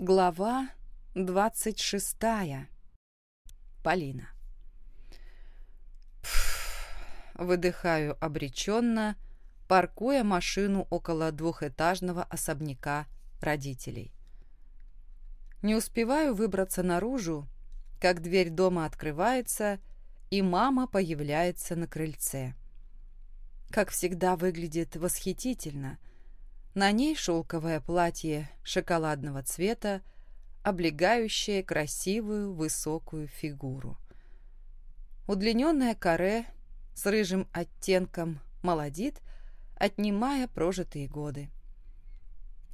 Глава двадцать шестая. Полина. Выдыхаю обреченно, паркуя машину около двухэтажного особняка родителей. Не успеваю выбраться наружу, как дверь дома открывается, и мама появляется на крыльце. Как всегда, выглядит восхитительно. На ней шелковое платье шоколадного цвета, облегающее красивую высокую фигуру. Удлиненное каре с рыжим оттенком молодит, отнимая прожитые годы.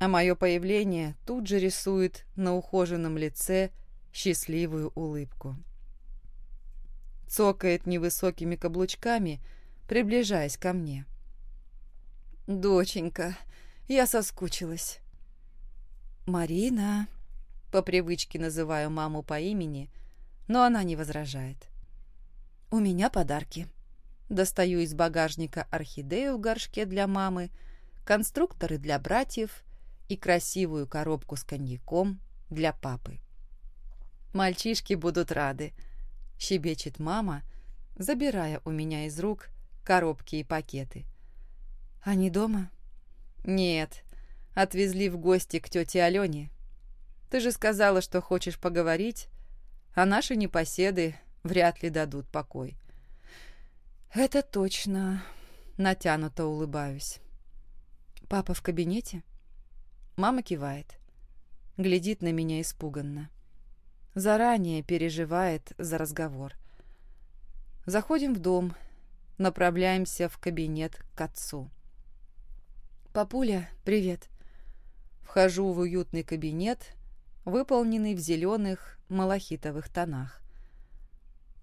А мое появление тут же рисует на ухоженном лице счастливую улыбку. Цокает невысокими каблучками, приближаясь ко мне. «Доченька, я соскучилась». «Марина», по привычке называю маму по имени, но она не возражает. «У меня подарки». Достаю из багажника орхидею в горшке для мамы, конструкторы для братьев и красивую коробку с коньяком для папы. «Мальчишки будут рады», — щебечет мама, забирая у меня из рук коробки и пакеты. «Они дома?» «Нет, отвезли в гости к тете Алене. Ты же сказала, что хочешь поговорить, а наши непоседы вряд ли дадут покой». «Это точно», — натянуто улыбаюсь. «Папа в кабинете?» Мама кивает. Глядит на меня испуганно. Заранее переживает за разговор. Заходим в дом, направляемся в кабинет к отцу. «Папуля, привет!» Вхожу в уютный кабинет, выполненный в зеленых малахитовых тонах.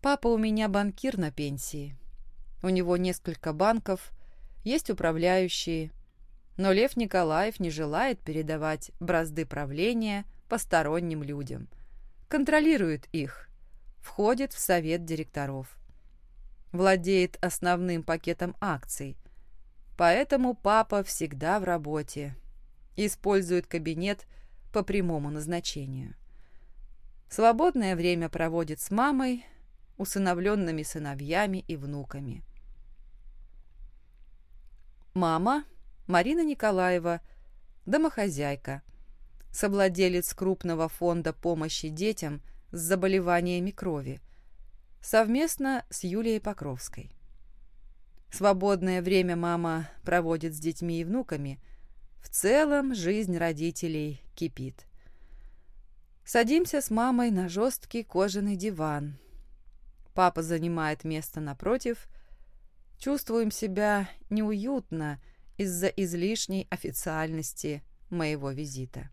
Папа у меня банкир на пенсии. У него несколько банков, есть управляющие, но Лев Николаев не желает передавать бразды правления посторонним людям. Контролирует их, входит в совет директоров. Владеет основным пакетом акций. Поэтому папа всегда в работе. Использует кабинет по прямому назначению. Свободное время проводит с мамой, усыновленными сыновьями и внуками. Мама Марина Николаева, домохозяйка, совладелец крупного фонда помощи детям с заболеваниями крови, совместно с Юлией Покровской. Свободное время мама проводит с детьми и внуками. В целом жизнь родителей кипит. Садимся с мамой на жесткий кожаный диван. Папа занимает место напротив. Чувствуем себя неуютно из-за излишней официальности моего визита.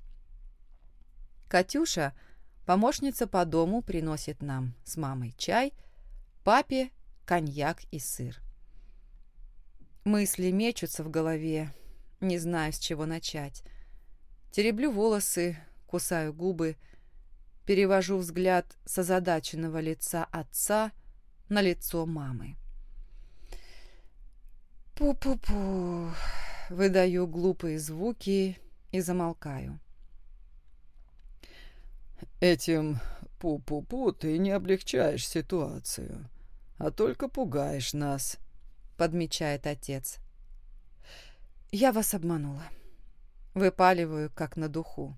Катюша, помощница по дому, приносит нам с мамой чай, папе коньяк и сыр. Мысли мечутся в голове, не знаю, с чего начать. Тереблю волосы, кусаю губы, перевожу взгляд с озадаченного лица отца на лицо мамы. Пу-пу-пу. Выдаю глупые звуки и замолкаю. Этим пу-пу-пу ты не облегчаешь ситуацию, а только пугаешь нас, подмечает отец. Я вас обманула. Выпаливаю, как на духу.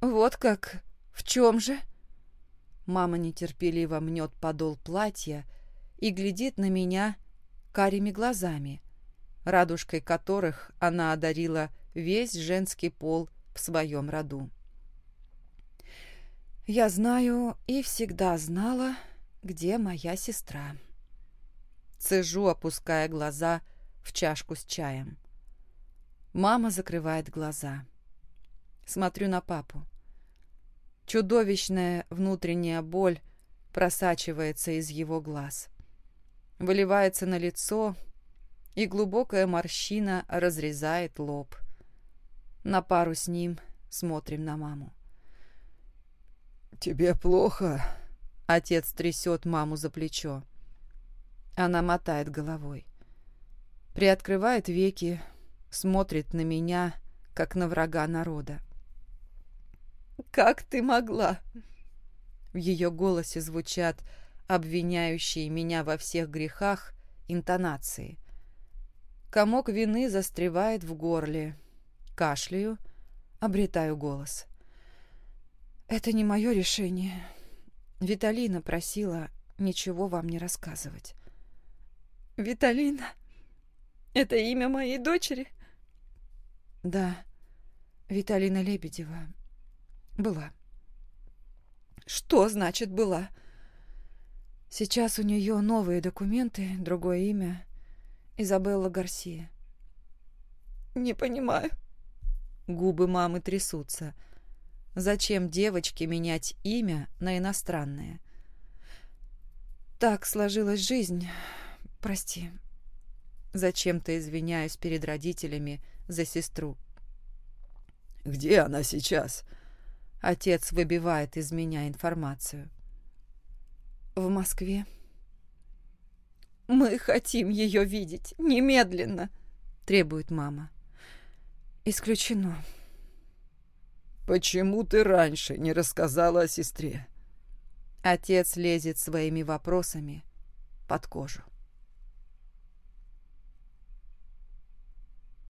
Вот как? В чем же? Мама нетерпеливо мнет подол платья и глядит на меня карими глазами, радужкой которых она одарила весь женский пол в своем роду. Я знаю и всегда знала, где моя сестра. Цежу, опуская глаза в чашку с чаем. Мама закрывает глаза. Смотрю на папу. Чудовищная внутренняя боль просачивается из его глаз выливается на лицо, и глубокая морщина разрезает лоб. На пару с ним смотрим на маму. «Тебе плохо?» Отец трясет маму за плечо. Она мотает головой. Приоткрывает веки, смотрит на меня, как на врага народа. Как ты могла?» В ее голосе звучат обвиняющие меня во всех грехах интонации. Комок вины застревает в горле. Кашляю, обретаю голос. «Это не мое решение. Виталина просила ничего вам не рассказывать». «Виталина? Это имя моей дочери?» «Да, Виталина Лебедева. Была». «Что значит «была»?» Сейчас у нее новые документы, другое имя. Изабелла Гарсия. «Не понимаю». Губы мамы трясутся. Зачем девочке менять имя на иностранное? Так сложилась жизнь. Прости. Зачем-то извиняюсь перед родителями за сестру. «Где она сейчас?» Отец выбивает из меня информацию. «В Москве». «Мы хотим ее видеть. Немедленно!» — требует мама. «Исключено». «Почему ты раньше не рассказала о сестре?» Отец лезет своими вопросами под кожу.